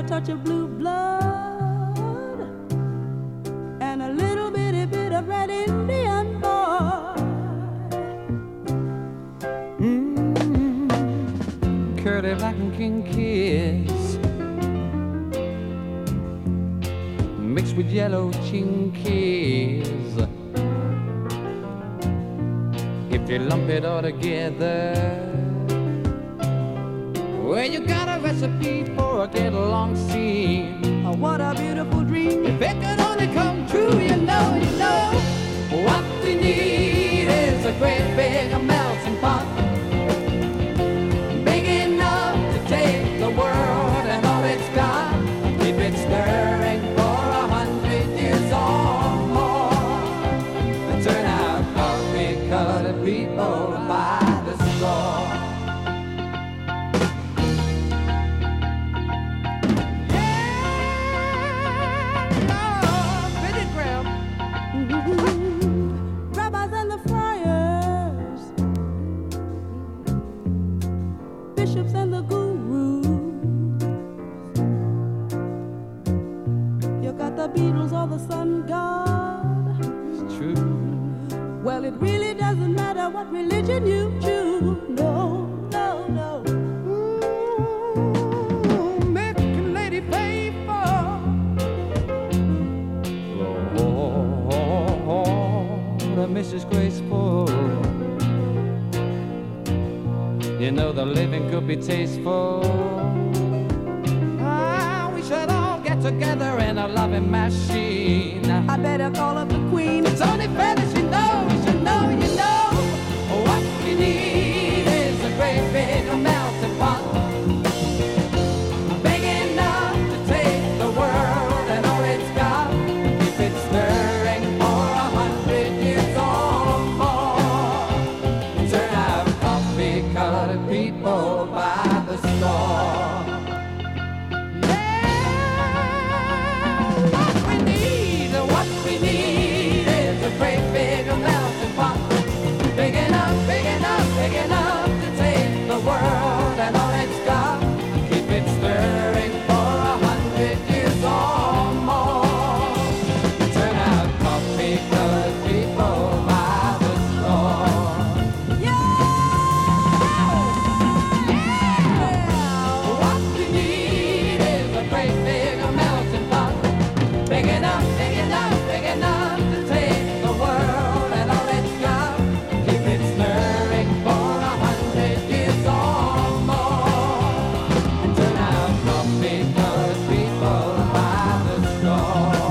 touch of blue blood and a little bitty bit of red Indian boy. Mm, curly black and king kiss mixed with yellow chinkies. If you lump it all together, well, you got a recipe for a get along scene. Oh, what a beautiful dream. If it could only come true, you know, you know, what we need is a great big melting pot. Big enough to take the world and all it's got. Keep it stirring for a hundred years or more. And turn out coffee colored people by the score. Well, it really doesn't matter what religion you choose. No, no, Lord, Mrs. Graceful. You know the living could be tasteful. Ah, we should all get together in a loving machine. I better call up the queen. It's only fair by the enough, big enough, big enough to take the world and all its young. Keep it for a hundred years or more. People by the store.